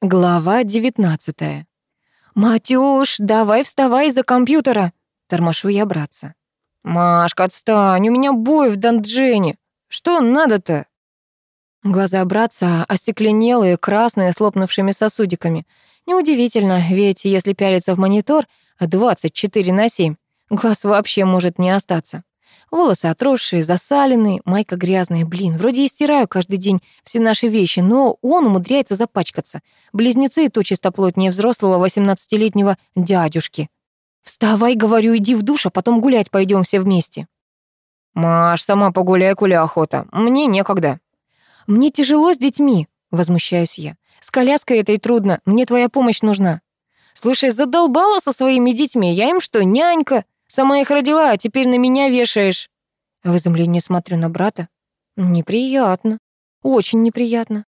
Глава 19. «Матюш, давай вставай из-за компьютера!» Тормошу я братца. «Машка, отстань, у меня бой в данджене. Что надо-то?» Глаза братца остекленелые, красные, с лопнувшими сосудиками. Неудивительно, ведь если пялиться в монитор 24 на 7, глаз вообще может не остаться. Волосы отросшие, засаленные, майка грязная. Блин, вроде и стираю каждый день все наши вещи, но он умудряется запачкаться. Близнецы и то чистоплотнее взрослого 18-летнего дядюшки. «Вставай, — говорю, — иди в душ, а потом гулять пойдем все вместе». «Маш, сама погуляй, куля охота. Мне некогда». «Мне тяжело с детьми», — возмущаюсь я. «С коляской этой трудно, мне твоя помощь нужна». «Слушай, задолбала со своими детьми, я им что, нянька?» Сама их родила, а теперь на меня вешаешь». В изумлении смотрю на брата. Неприятно. Очень неприятно.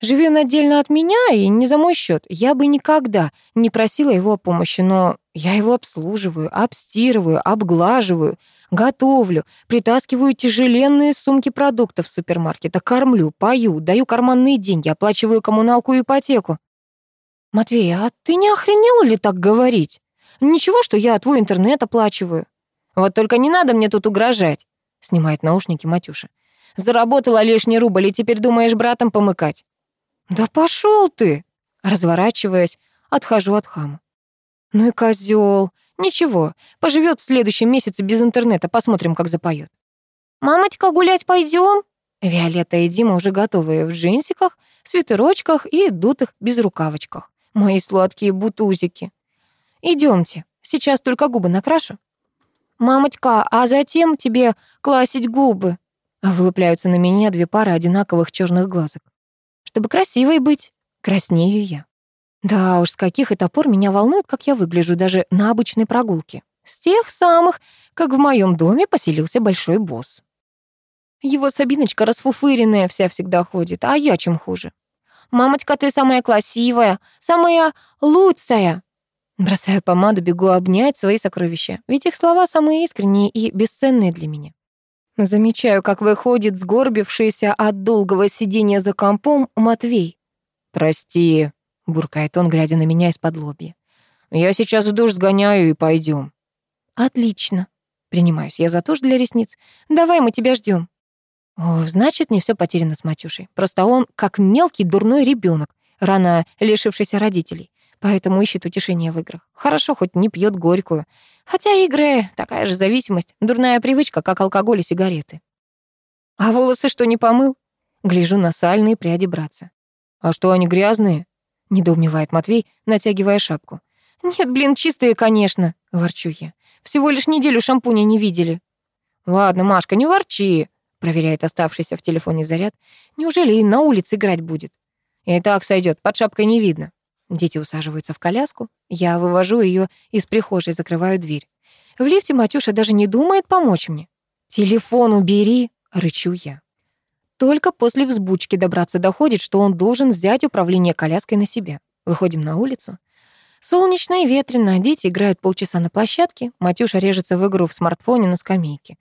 Живи он отдельно от меня и не за мой счет. Я бы никогда не просила его о помощи, но я его обслуживаю, обстирываю, обглаживаю, готовлю, притаскиваю тяжеленные сумки продуктов в супермаркета, кормлю, пою, даю карманные деньги, оплачиваю коммуналку и ипотеку. Матвей, а ты не охренел ли так говорить? Ничего, что я твой интернет оплачиваю. Вот только не надо мне тут угрожать, снимает наушники Матюша. Заработала лишний рубль и теперь думаешь братом помыкать. Да пошел ты, разворачиваясь, отхожу от хама. Ну и козел. Ничего, поживет в следующем месяце без интернета, посмотрим, как запоет. Мамочка, гулять пойдем? Виолетта и Дима уже готовые в джинсиках, свитерочках и дутых безрукавочках. Мои сладкие бутузики. Идемте, сейчас только губы накрашу. Мамочка, а затем тебе класить губы. Вылупляются на меня две пары одинаковых черных глазок. Чтобы красивой быть, краснею я. Да уж, с каких это пор меня волнует, как я выгляжу даже на обычной прогулке. С тех самых, как в моем доме поселился большой босс. Его Сабиночка расфуфыренная вся всегда ходит, а я чем хуже? «Мамочка, ты самая красивая, самая лучшая!» Бросаю помаду, бегу обнять свои сокровища, ведь их слова самые искренние и бесценные для меня. Замечаю, как выходит сгорбившийся от долгого сидения за компом Матвей. «Прости», — буркает он, глядя на меня из-под лобья. «Я сейчас в душ сгоняю и пойдем. «Отлично», — принимаюсь я за тушь для ресниц. «Давай, мы тебя ждем. О, значит, не все потеряно с Матюшей. Просто он как мелкий дурной ребенок, рано лишившийся родителей поэтому ищет утешение в играх. Хорошо, хоть не пьет горькую. Хотя игры — такая же зависимость, дурная привычка, как алкоголь и сигареты. А волосы что, не помыл? Гляжу на сальные пряди братца. А что, они грязные? Недоумевает Матвей, натягивая шапку. Нет, блин, чистые, конечно, ворчу я. Всего лишь неделю шампуня не видели. Ладно, Машка, не ворчи, проверяет оставшийся в телефоне заряд. Неужели и на улице играть будет? И так сойдет, под шапкой не видно. Дети усаживаются в коляску. Я вывожу ее из прихожей, закрываю дверь. В лифте Матюша даже не думает помочь мне. «Телефон убери!» — рычу я. Только после взбучки добраться доходит, что он должен взять управление коляской на себя. Выходим на улицу. Солнечно и ветрено, дети играют полчаса на площадке, Матюша режется в игру в смартфоне на скамейке.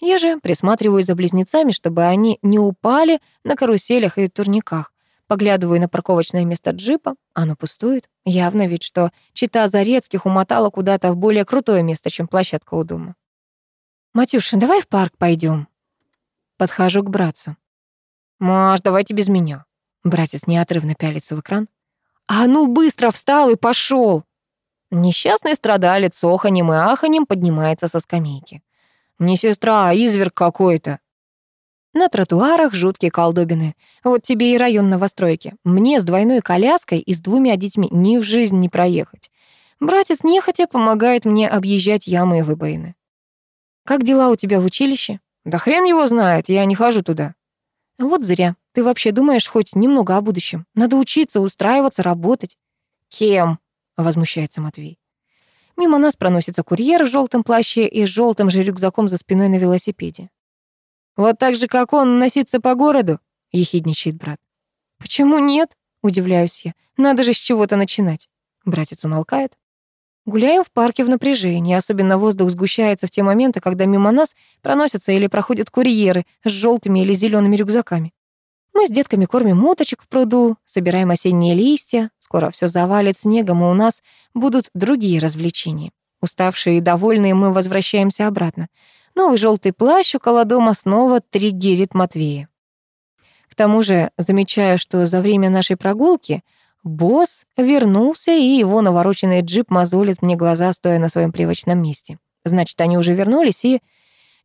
Я же присматриваю за близнецами, чтобы они не упали на каруселях и турниках. Поглядываю на парковочное место джипа. Оно пустует. Явно ведь, что чита Зарецких умотала куда-то в более крутое место, чем площадка у дома. «Матюша, давай в парк пойдем. Подхожу к братцу. «Маш, давайте без меня». Братец неотрывно пялится в экран. «А ну, быстро встал и пошел. Несчастный страдалец оханем и аханем поднимается со скамейки. «Не сестра, а изверг какой-то». На тротуарах жуткие колдобины. Вот тебе и район новостройки. Мне с двойной коляской и с двумя детьми ни в жизнь не проехать. Братец нехотя помогает мне объезжать ямы и выбоины. «Как дела у тебя в училище?» «Да хрен его знает, я не хожу туда». «Вот зря. Ты вообще думаешь хоть немного о будущем? Надо учиться, устраиваться, работать». «Кем?» — возмущается Матвей. Мимо нас проносится курьер в желтом плаще и с желтым же рюкзаком за спиной на велосипеде. «Вот так же, как он, носиться по городу?» — ехидничает брат. «Почему нет?» — удивляюсь я. «Надо же с чего-то начинать». Братец умолкает. Гуляем в парке в напряжении, особенно воздух сгущается в те моменты, когда мимо нас проносятся или проходят курьеры с желтыми или зелеными рюкзаками. Мы с детками кормим уточек в пруду, собираем осенние листья. Скоро все завалит снегом, и у нас будут другие развлечения. Уставшие и довольные мы возвращаемся обратно. Новый желтый плащ около дома снова триггерит Матвея. К тому же замечаю, что за время нашей прогулки босс вернулся, и его навороченный джип мозолит мне глаза, стоя на своем привычном месте. Значит, они уже вернулись и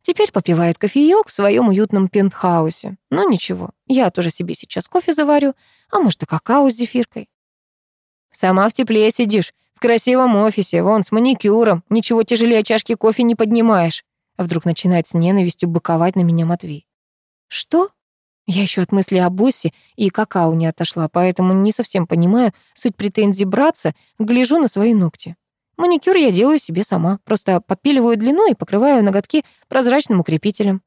теперь попивают кофеёк в своем уютном пентхаусе. Но ничего, я тоже себе сейчас кофе заварю, а может и какао с зефиркой. Сама в тепле сидишь, в красивом офисе, вон с маникюром, ничего тяжелее чашки кофе не поднимаешь. А вдруг начинает с ненавистью быковать на меня Матвей. Что? Я еще от мысли о боссе и какао не отошла, поэтому не совсем понимаю суть претензий братца, гляжу на свои ногти. Маникюр я делаю себе сама, просто подпиливаю длину и покрываю ноготки прозрачным укрепителем.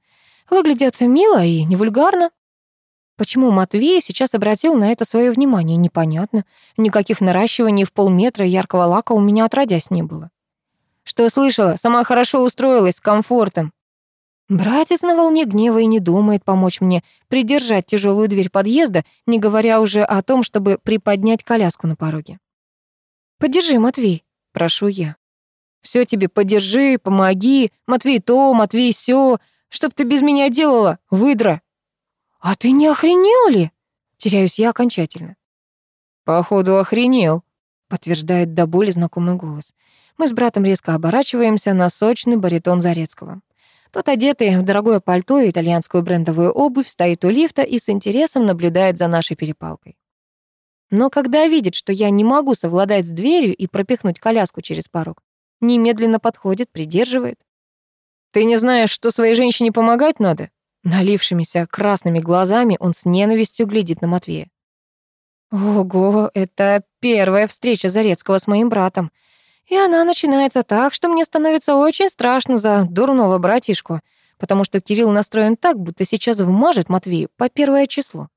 Выглядят мило и не вульгарно. Почему Матвей сейчас обратил на это свое внимание, непонятно. Никаких наращиваний в полметра яркого лака у меня отродясь не было. Что слышала, сама хорошо устроилась, с комфортом. Братец на волне гнева и не думает помочь мне придержать тяжелую дверь подъезда, не говоря уже о том, чтобы приподнять коляску на пороге. «Подержи, Матвей», — прошу я. «Все тебе подержи, помоги, Матвей то, Матвей сё, чтоб ты без меня делала, выдра». «А ты не охренел ли?» Теряюсь я окончательно. «Походу, охренел», — подтверждает до боли знакомый голос. Мы с братом резко оборачиваемся на сочный баритон Зарецкого. Тот, одетый в дорогое пальто и итальянскую брендовую обувь, стоит у лифта и с интересом наблюдает за нашей перепалкой. Но когда видит, что я не могу совладать с дверью и пропихнуть коляску через порог, немедленно подходит, придерживает. «Ты не знаешь, что своей женщине помогать надо?» Налившимися красными глазами он с ненавистью глядит на Матвея. Ого, это первая встреча Зарецкого с моим братом. И она начинается так, что мне становится очень страшно за дурного братишку, потому что Кирилл настроен так, будто сейчас вмажет Матвею по первое число.